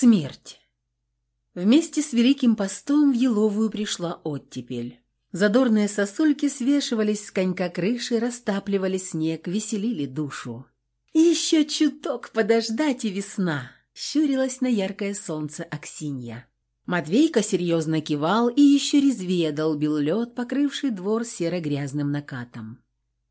Смерть. Вместе с Великим постом в Еловую пришла оттепель. Задорные сосульки свешивались с конька крыши, растапливали снег, веселили душу. «Еще чуток подождать и весна!» — щурилась на яркое солнце Аксинья. Матвейка серьезно кивал и еще резвее долбил лед, покрывший двор серо-грязным накатом.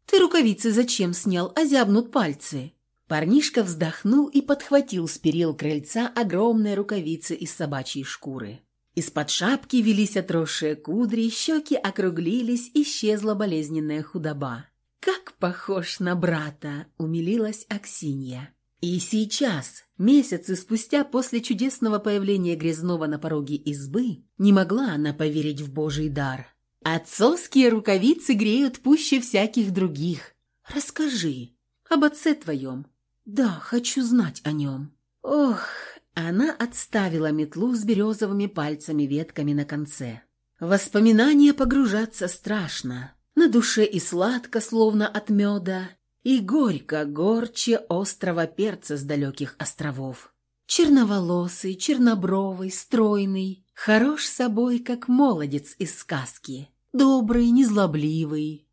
«Ты рукавицы зачем снял? Озябнут пальцы!» Парнишка вздохнул и подхватил с перил крыльца огромные рукавицы из собачьей шкуры. Из-под шапки велись отросшие кудри, щеки округлились, исчезла болезненная худоба. «Как похож на брата!» — умилилась Аксинья. И сейчас, месяцы спустя после чудесного появления Грязнова на пороге избы, не могла она поверить в Божий дар. «Отцовские рукавицы греют пуще всяких других. Расскажи об отце твоем, «Да, хочу знать о нем». «Ох!» Она отставила метлу с березовыми пальцами-ветками на конце. Воспоминания погружаться страшно. На душе и сладко, словно от меда, и горько, горче острого перца с далеких островов. Черноволосый, чернобровый, стройный, хорош собой, как молодец из сказки. Добрый, незлобливый,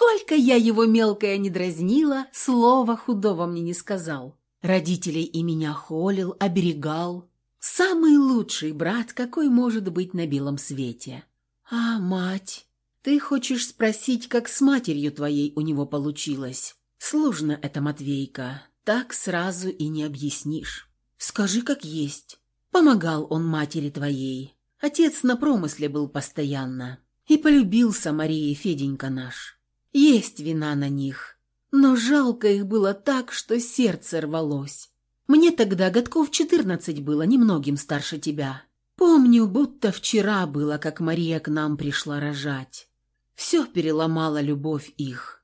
Сколько я его мелкое не дразнила, слова худого мне не сказал. Родителей и меня холил, оберегал. Самый лучший брат, какой может быть на белом свете. А мать? Ты хочешь спросить, как с матерью твоей у него получилось? Сложно это, Матвейка, так сразу и не объяснишь. Скажи, как есть. Помогал он матери твоей. Отец на промысле был постоянно. И полюбился Марии Феденька наш. Есть вина на них, но жалко их было так, что сердце рвалось. Мне тогда годков четырнадцать было, немногим старше тебя. Помню, будто вчера было, как Мария к нам пришла рожать. Все переломала любовь их.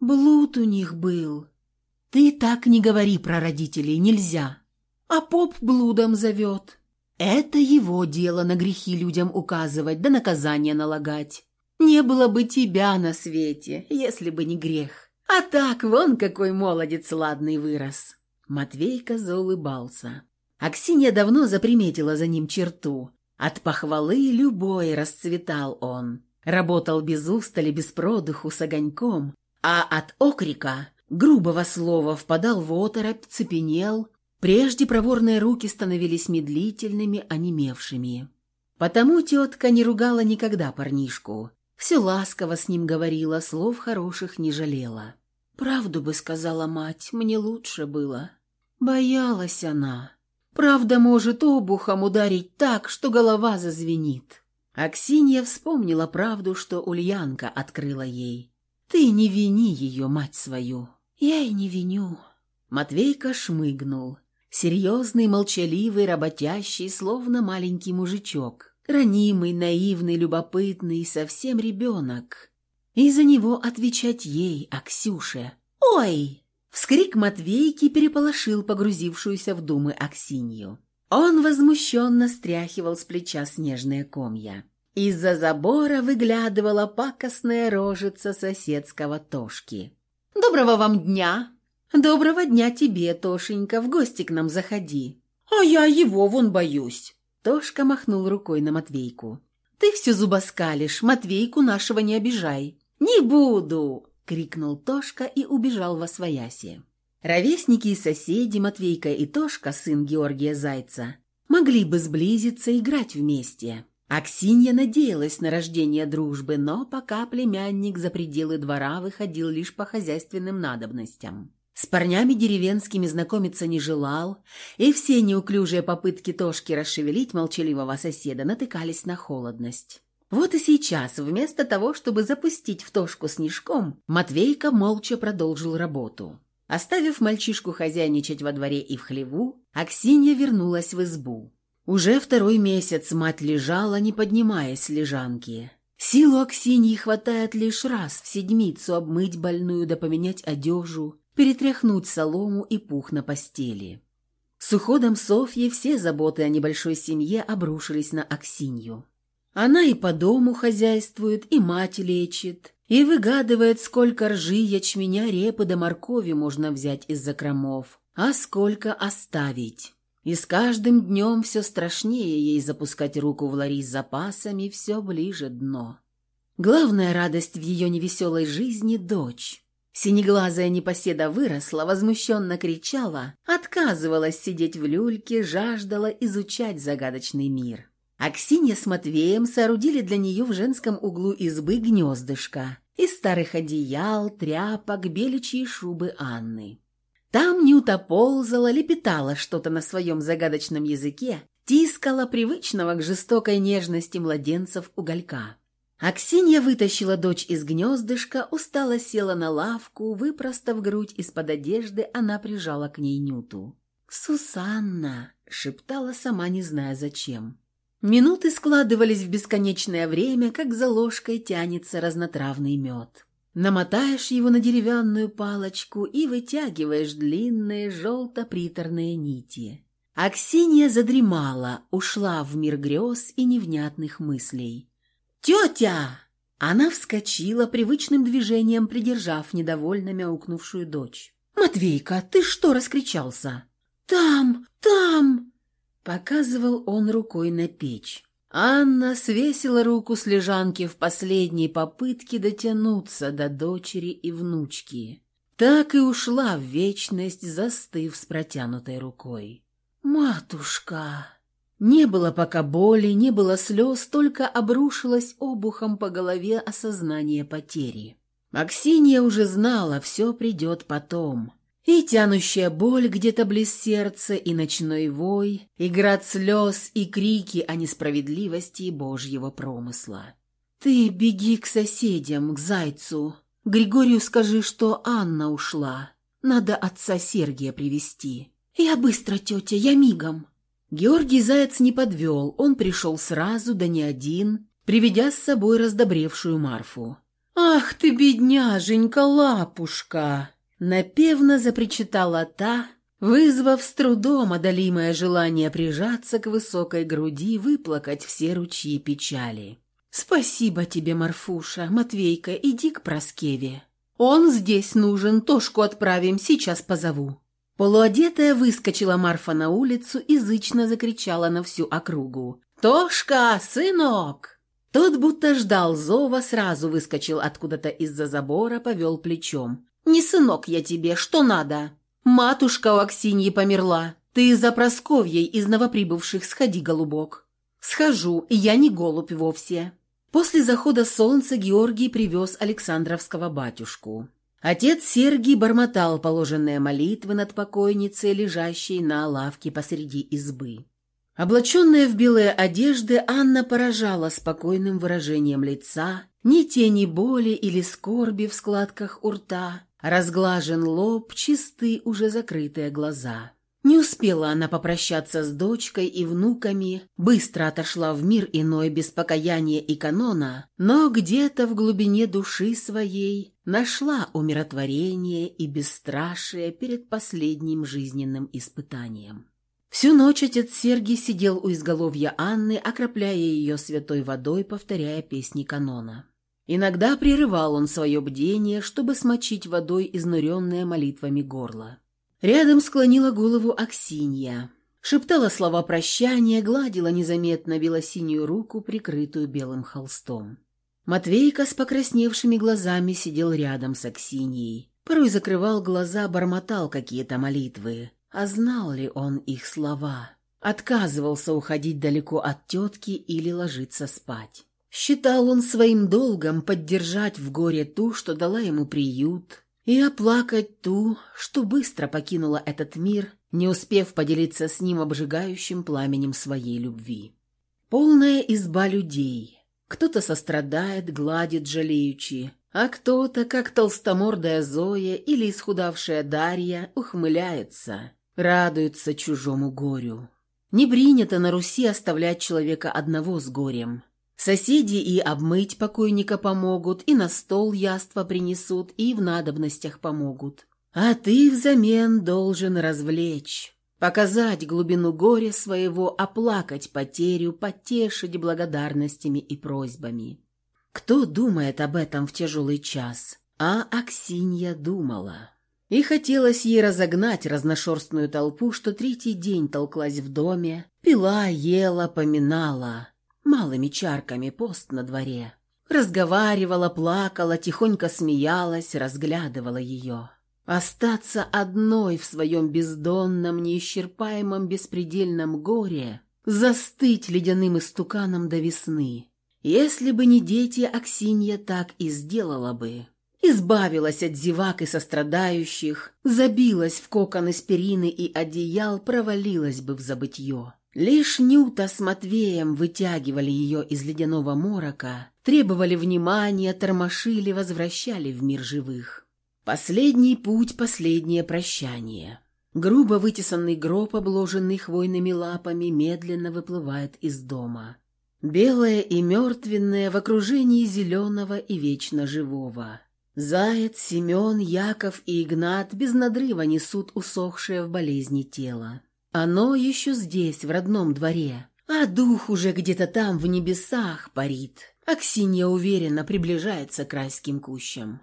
Блуд у них был. Ты так не говори про родителей, нельзя. А поп блудом зовет. Это его дело на грехи людям указывать, да наказание налагать. Не было бы тебя на свете, если бы не грех. А так, вон какой молодец ладный вырос». Матвейка заулыбался. Аксинья давно заприметила за ним черту. От похвалы любой расцветал он. Работал без устали, без продыху, с огоньком. А от окрика, грубого слова, впадал в оторопь, цепенел. Прежде проворные руки становились медлительными, онемевшими. Потому тетка не ругала никогда парнишку. Все ласково с ним говорила, слов хороших не жалела. «Правду бы сказала мать, мне лучше было». Боялась она. Правда может обухом ударить так, что голова зазвенит. Аксинья вспомнила правду, что Ульянка открыла ей. «Ты не вини ее, мать свою». «Я и не виню». Матвейка шмыгнул. Серьезный, молчаливый, работящий, словно маленький мужичок. Ранимый, наивный, любопытный, совсем ребенок. И за него отвечать ей, а Ксюше. «Ой!» Вскрик Матвейки переполошил погрузившуюся в думы Аксинью. Он возмущенно стряхивал с плеча снежные комья. Из-за забора выглядывала пакостная рожица соседского Тошки. «Доброго вам дня!» «Доброго дня тебе, Тошенька, в гости к нам заходи». «А я его вон боюсь». Тошка махнул рукой на Матвейку. «Ты все зубоскалишь, Матвейку нашего не обижай». «Не буду!» — крикнул Тошка и убежал во свояси. Ровесники и соседи Матвейка и Тошка, сын Георгия Зайца, могли бы сблизиться и играть вместе. Аксинья надеялась на рождение дружбы, но пока племянник за пределы двора выходил лишь по хозяйственным надобностям. С парнями деревенскими знакомиться не желал, и все неуклюжие попытки Тошки расшевелить молчаливого соседа натыкались на холодность. Вот и сейчас, вместо того, чтобы запустить в Тошку снежком, Матвейка молча продолжил работу. Оставив мальчишку хозяйничать во дворе и в хлеву, Аксинья вернулась в избу. Уже второй месяц мать лежала, не поднимаясь с лежанки. Силу Аксиньи хватает лишь раз в седмицу обмыть больную да поменять одежу, перетряхнуть солому и пух на постели. С уходом Софьи все заботы о небольшой семье обрушились на Аксинью. Она и по дому хозяйствует, и мать лечит, и выгадывает, сколько ржи, ячменя, репы да моркови можно взять из закромов, а сколько оставить. И с каждым днем все страшнее ей запускать руку в лари с запасами, все ближе дно. Главная радость в ее невеселой жизни – дочь. Синеглазая непоседа выросла, возмущенно кричала, отказывалась сидеть в люльке, жаждала изучать загадочный мир. Аксинья с Матвеем соорудили для нее в женском углу избы гнездышко из старых одеял, тряпок, беличьей шубы Анны. Там Нюта ползала, лепетала что-то на своем загадочном языке, тискала привычного к жестокой нежности младенцев уголька. Аксинья вытащила дочь из гнездышка, устало села на лавку, выпростав грудь из-под одежды, она прижала к ней Нюту. «Сусанна!» — шептала сама, не зная зачем. Минуты складывались в бесконечное время, как за ложкой тянется разнотравный мед. Намотаешь его на деревянную палочку и вытягиваешь длинные желто-приторные нити. Аксинья задремала, ушла в мир грез и невнятных мыслей. «Тетя!» Она вскочила, привычным движением придержав недовольно мяукнувшую дочь. «Матвейка, ты что раскричался?» «Там! Там!» Показывал он рукой на печь. Анна свесила руку с лежанки в последней попытке дотянуться до дочери и внучки. Так и ушла в вечность, застыв с протянутой рукой. «Матушка!» Не было пока боли, не было слез, только обрушилось обухом по голове осознание потери. Аксинья уже знала, все придет потом. И тянущая боль где-то близ сердца, и ночной вой, и град слез, и крики о несправедливости Божьего промысла. «Ты беги к соседям, к зайцу. Григорию скажи, что Анна ушла. Надо отца Сергия привести. Я быстро, тетя, я мигом». Георгий Заяц не подвел, он пришел сразу, да не один, приведя с собой раздобревшую Марфу. «Ах ты, бедняженька, лапушка!» Напевно запричитала та, вызвав с трудом одолимое желание прижаться к высокой груди, выплакать все ручьи печали. «Спасибо тебе, Марфуша. Матвейка, иди к Проскеве. Он здесь нужен, Тошку отправим, сейчас позову». Полуодетая выскочила Марфа на улицу и зычно закричала на всю округу. «Тошка, сынок!» Тот будто ждал зова, сразу выскочил откуда-то из-за забора, повел плечом. «Не сынок я тебе, что надо?» «Матушка у Аксиньи померла. Ты за Просковьей из новоприбывших сходи, голубок». «Схожу, я не голубь вовсе». После захода солнца Георгий привез Александровского батюшку. Отец Сергий бормотал положенные молитвы над покойницей, лежащей на лавке посреди избы. Облаченная в белые одежды, Анна поражала спокойным выражением лица, ни тени боли или скорби в складках у рта, разглажен лоб, чисты уже закрытые глаза. Не успела она попрощаться с дочкой и внуками, быстро отошла в мир иной без покаяния и канона, но где-то в глубине души своей нашла умиротворение и бесстрашие перед последним жизненным испытанием. Всю ночь отец Сергий сидел у изголовья Анны, окропляя ее святой водой, повторяя песни канона. Иногда прерывал он свое бдение, чтобы смочить водой изнуренное молитвами горло. Рядом склонила голову Аксинья. Шептала слова прощания, гладила незаметно белосинюю руку, прикрытую белым холстом. Матвейка с покрасневшими глазами сидел рядом с Аксиньей. Порой закрывал глаза, бормотал какие-то молитвы. А знал ли он их слова? Отказывался уходить далеко от тетки или ложиться спать. Считал он своим долгом поддержать в горе ту, что дала ему приют, и оплакать ту, что быстро покинула этот мир, не успев поделиться с ним обжигающим пламенем своей любви. Полная изба людей. Кто-то сострадает, гладит жалеючи, а кто-то, как толстомордая Зоя или исхудавшая Дарья, ухмыляется, радуется чужому горю. Не принято на Руси оставлять человека одного с горем. Соседи и обмыть покойника помогут, и на стол яства принесут, и в надобностях помогут. А ты взамен должен развлечь, показать глубину горя своего, оплакать потерю, потешить благодарностями и просьбами. Кто думает об этом в тяжелый час? А Аксинья думала. И хотелось ей разогнать разношерстную толпу, что третий день толклась в доме, пила, ела, поминала. Малыми чарками пост на дворе. Разговаривала, плакала, тихонько смеялась, разглядывала ее. Остаться одной в своем бездонном, неисчерпаемом беспредельном горе, застыть ледяным истуканом до весны. Если бы не дети, Аксинья так и сделала бы. Избавилась от зевак и сострадающих, забилась в кокон из перины и одеял, провалилась бы в забытье. Лишь Нюта с Матвеем вытягивали ее из ледяного морока, требовали внимания, тормошили, возвращали в мир живых. Последний путь, последнее прощание. Грубо вытесанный гроб, обложенный хвойными лапами, медленно выплывает из дома. Белое и мертвенное в окружении зеленого и вечно живого. Заяц, Семен, Яков и Игнат без надрыва несут усохшее в болезни тело. Оно еще здесь, в родном дворе, а дух уже где-то там, в небесах, парит. Аксинья уверенно приближается к райским кущам.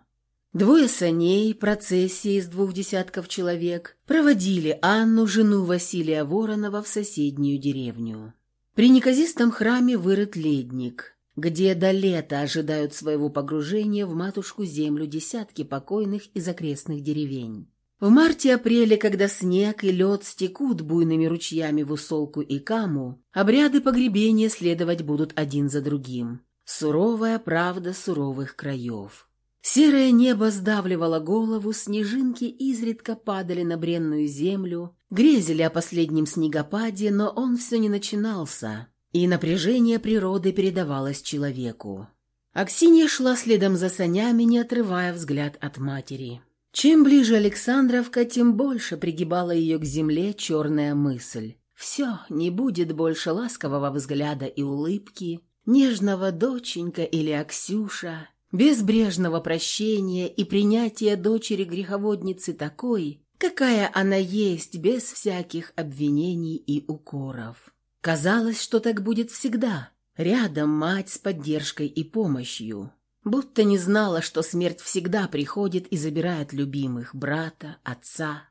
Двое саней, процессия из двух десятков человек, проводили Анну, жену Василия Воронова, в соседнюю деревню. При неказистом храме вырыт ледник, где до лета ожидают своего погружения в матушку землю десятки покойных из окрестных деревень. В марте-апреле, когда снег и лед стекут буйными ручьями в Усолку и Каму, обряды погребения следовать будут один за другим. Суровая правда суровых краев. Серое небо сдавливало голову, снежинки изредка падали на бренную землю, грезили о последнем снегопаде, но он все не начинался, и напряжение природы передавалось человеку. Аксинья шла следом за санями, не отрывая взгляд от матери. Чем ближе Александровка, тем больше пригибала ее к земле черная мысль. Все, не будет больше ласкового взгляда и улыбки, нежного доченька или Аксюша, безбрежного прощения и принятия дочери греховодницы такой, какая она есть, без всяких обвинений и укоров. Казалось, что так будет всегда. Рядом мать с поддержкой и помощью будто не знала, что смерть всегда приходит и забирает любимых, брата, отца.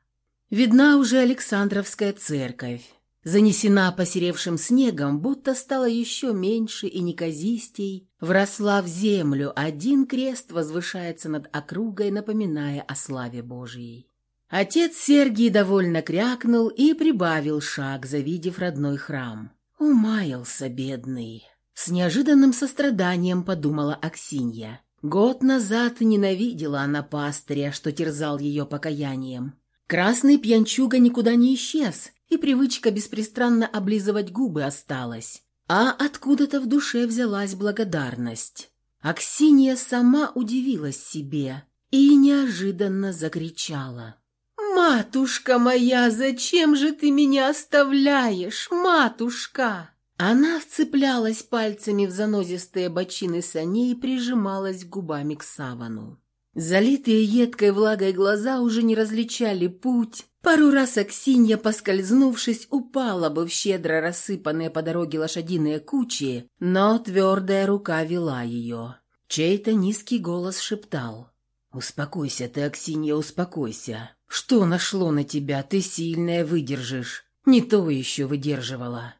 Видна уже Александровская церковь, занесена посеревшим снегом, будто стала еще меньше и неказистей, вросла в землю, один крест возвышается над округой, напоминая о славе Божьей. Отец Сергий довольно крякнул и прибавил шаг, завидев родной храм. Умаялся, бедный. С неожиданным состраданием подумала Аксинья. Год назад ненавидела она пастыря, что терзал ее покаянием. Красный пьянчуга никуда не исчез, и привычка беспристрастно облизывать губы осталась. А откуда-то в душе взялась благодарность. Аксинья сама удивилась себе и неожиданно закричала. «Матушка моя, зачем же ты меня оставляешь, матушка?» Она вцеплялась пальцами в занозистые бочины саней и прижималась губами к савану. Залитые едкой влагой глаза уже не различали путь. Пару раз Аксинья, поскользнувшись, упала бы в щедро рассыпанные по дороге лошадиные кучи, но твердая рука вела ее. Чей-то низкий голос шептал. «Успокойся ты, Аксинья, успокойся. Что нашло на тебя? Ты сильная, выдержишь. Не то еще выдерживала.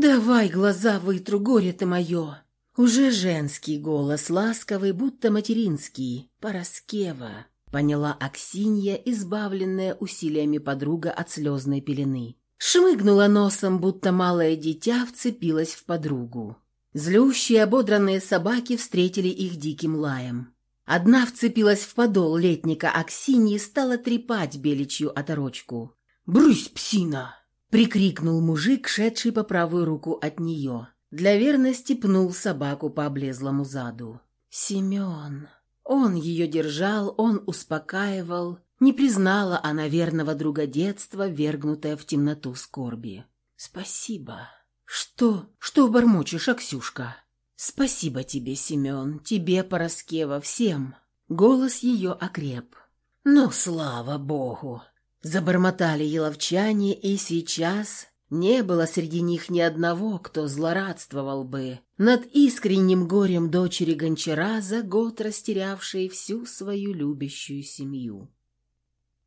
«Давай глаза вытру, горе ты мое!» Уже женский голос, ласковый, будто материнский, Пороскева, поняла Аксинья, избавленная усилиями подруга от слезной пелены. Шмыгнула носом, будто малое дитя вцепилась в подругу. Злющие ободранные собаки встретили их диким лаем. Одна вцепилась в подол летника Аксиньи стала трепать беличью оторочку. «Брысь, псина!» Прикрикнул мужик, шедший по правую руку от нее. Для верности пнул собаку по облезлому заду. Семен. Он ее держал, он успокаивал. Не признала она верного друга детства, вергнутая в темноту скорби. «Спасибо». «Что? Что бормочешь, Аксюшка?» «Спасибо тебе, Семен, тебе, Пороскева, всем». Голос ее окреп. «Ну, слава богу!» Забормотали еловчане, и сейчас не было среди них ни одного, кто злорадствовал бы над искренним горем дочери гончара за год растерявшей всю свою любящую семью.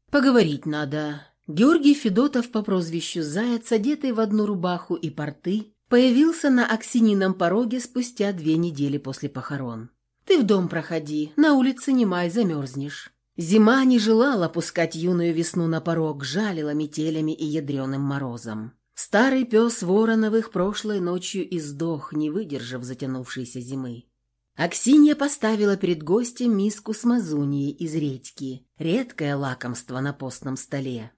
«Поговорить надо». Георгий Федотов по прозвищу Заяц, одетый в одну рубаху и порты, появился на Аксинином пороге спустя две недели после похорон. «Ты в дом проходи, на улице не май, замерзнешь». Зима не желала пускать юную весну на порог, жалила метелями и ядреным морозом. Старый пес Вороновых прошлой ночью издох, не выдержав затянувшейся зимы. Аксинья поставила перед гостем миску с мазунией из редьки, редкое лакомство на постном столе.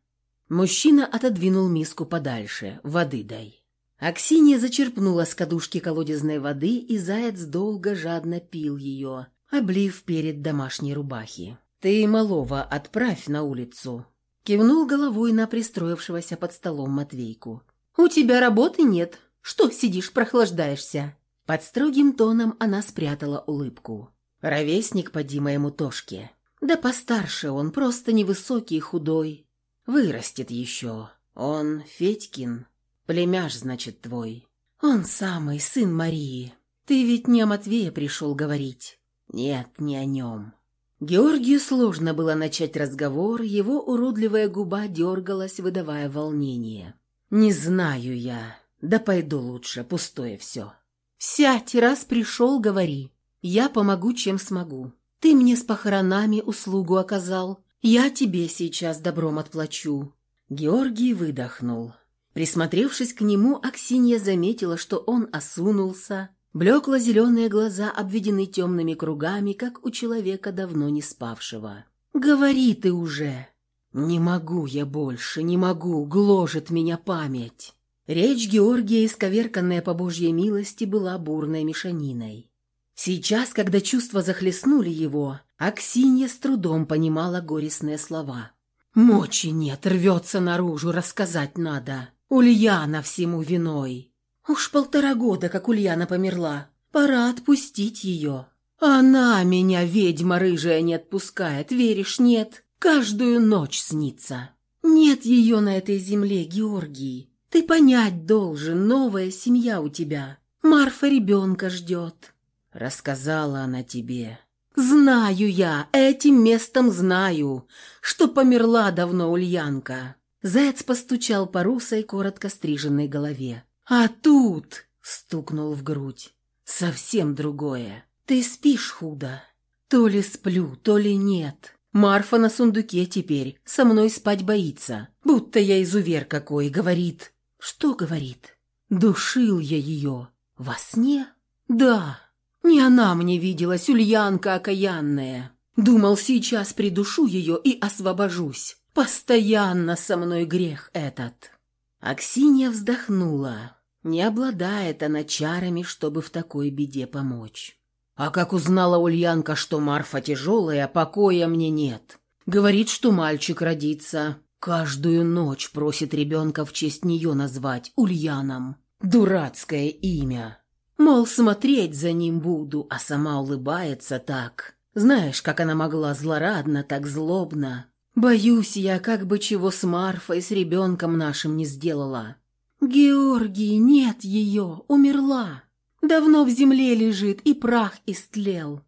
Мужчина отодвинул миску подальше, воды дай. Аксинья зачерпнула с кадушки колодезной воды, и заяц долго жадно пил ее, облив перед домашней рубахи. «Ты малого отправь на улицу», — кивнул головой на пристроившегося под столом Матвейку. «У тебя работы нет. Что сидишь, прохлаждаешься?» Под строгим тоном она спрятала улыбку. «Ровесник поди моему Тошке. Да постарше он, просто невысокий, худой. Вырастет еще. Он Федькин. Племяш, значит, твой. Он самый, сын Марии. Ты ведь не о Матвее пришел говорить?» «Нет, не о нем. Георгию сложно было начать разговор, его уродливая губа дергалась, выдавая волнение. «Не знаю я. Да пойду лучше, пустое все». «Сядь, раз пришел, говори. Я помогу, чем смогу. Ты мне с похоронами услугу оказал. Я тебе сейчас добром отплачу». Георгий выдохнул. Присмотревшись к нему, Аксинья заметила, что он осунулся, Блекло-зеленые глаза обведены темными кругами, как у человека, давно не спавшего. «Говори ты уже!» «Не могу я больше, не могу, гложет меня память!» Речь Георгия, исковерканная по Божьей милости, была бурной мешаниной. Сейчас, когда чувства захлестнули его, Аксинья с трудом понимала горестные слова. «Мочи нет, рвется наружу, рассказать надо. Ульяна всему виной. Уж полтора года, как Ульяна померла. Пора отпустить ее. Она меня, ведьма рыжая, не отпускает, веришь, нет? Каждую ночь снится. Нет ее на этой земле, Георгий. Ты понять должен, новая семья у тебя. Марфа ребенка ждет. Рассказала она тебе. Знаю я, этим местом знаю, что померла давно Ульянка. Заяц постучал по русой, коротко стриженной голове. А тут, стукнул в грудь, совсем другое. Ты спишь худо. То ли сплю, то ли нет. Марфа на сундуке теперь, со мной спать боится. Будто я изувер какой, говорит. Что говорит? Душил я ее. Во сне? Да. Не она мне виделась, Ульянка окаянная. Думал, сейчас придушу ее и освобожусь. Постоянно со мной грех этот. Аксинья вздохнула. Не обладает она чарами, чтобы в такой беде помочь. А как узнала Ульянка, что Марфа тяжелая, покоя мне нет. Говорит, что мальчик родится. Каждую ночь просит ребенка в честь нее назвать Ульяном. Дурацкое имя. Мол, смотреть за ним буду, а сама улыбается так. Знаешь, как она могла злорадно, так злобно. Боюсь я, как бы чего с Марфой, с ребенком нашим не сделала. «Георгий, нет ее, умерла. Давно в земле лежит, и прах истлел».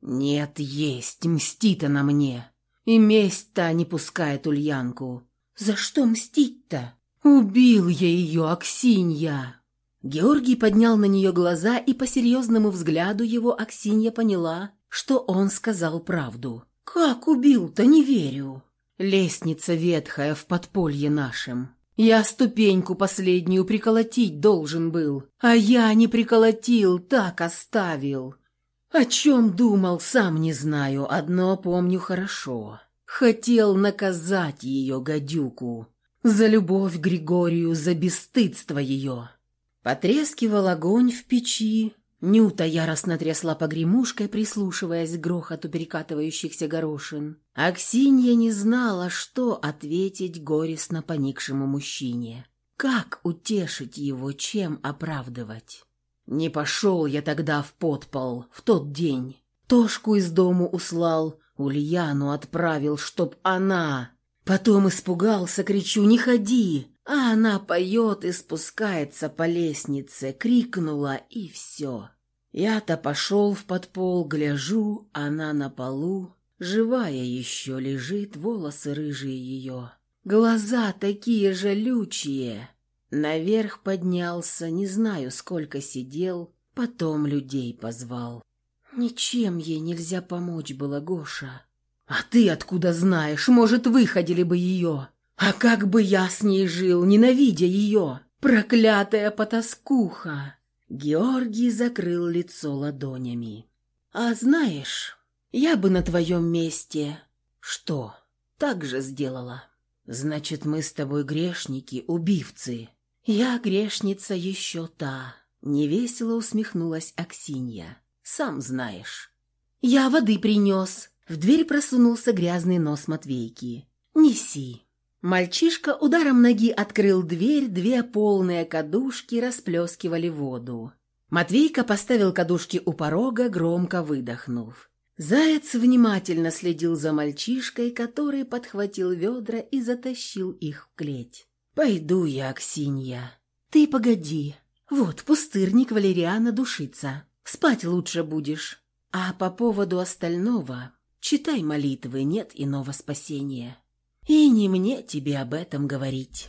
«Нет, есть, мстит она мне. И месть-то не пускает Ульянку. За что мстить-то? Убил я ее, Аксинья!» Георгий поднял на нее глаза, и по серьезному взгляду его Аксинья поняла, что он сказал правду. «Как убил-то, не верю. Лестница ветхая в подполье нашем. Я ступеньку последнюю приколотить должен был, а я не приколотил, так оставил. О чем думал, сам не знаю, одно помню хорошо. Хотел наказать ее, гадюку, за любовь Григорию, за бесстыдство ее. Потрескивал огонь в печи, Нюта яростно трясла погремушкой, прислушиваясь к грохоту перекатывающихся горошин. Аксинья не знала, что ответить горестно поникшему мужчине. Как утешить его, чем оправдывать? Не пошел я тогда в подпол, в тот день. Тошку из дому услал, Ульяну отправил, чтоб она... Потом испугался, кричу, не ходи, а она поет и спускается по лестнице, крикнула, и все. Я-то пошел в подпол, гляжу, она на полу, Живая еще лежит, волосы рыжие ее. Глаза такие же лючие. Наверх поднялся, не знаю, сколько сидел, потом людей позвал. Ничем ей нельзя помочь было, Гоша. А ты откуда знаешь? Может, выходили бы ее? А как бы я с ней жил, ненавидя ее? Проклятая потаскуха!» Георгий закрыл лицо ладонями. «А знаешь, я бы на твоем месте...» «Что? Так же сделала?» «Значит, мы с тобой грешники, убивцы». «Я грешница еще та», — невесело усмехнулась Аксинья. «Сам знаешь». «Я воды принес». В дверь просунулся грязный нос Матвейки. «Неси». Мальчишка ударом ноги открыл дверь, две полные кадушки расплескивали воду. Матвейка поставил кадушки у порога, громко выдохнув. Заяц внимательно следил за мальчишкой, который подхватил ведра и затащил их в клеть. «Пойду я, Аксинья». «Ты погоди. Вот, пустырник Валериана душится. Спать лучше будешь. А по поводу остального, читай молитвы, нет иного спасения». И не мне тебе об этом говорить.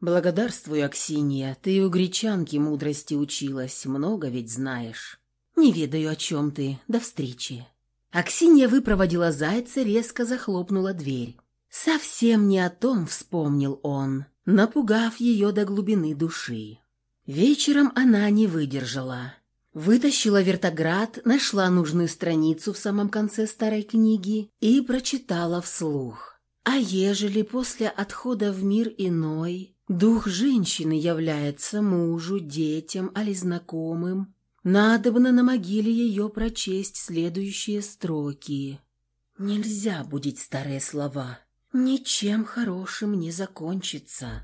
Благодарствую, Аксинья, ты у гречанки мудрости училась, много ведь знаешь. Не ведаю, о чем ты. До встречи. Аксинья выпроводила зайца, резко захлопнула дверь. Совсем не о том вспомнил он, напугав ее до глубины души. Вечером она не выдержала. Вытащила вертоград, нашла нужную страницу в самом конце старой книги и прочитала вслух. А ежели после отхода в мир иной дух женщины является мужу, детям али знакомым, надобно на могиле ее прочесть следующие строки. Нельзя будить старые слова, ничем хорошим не закончится.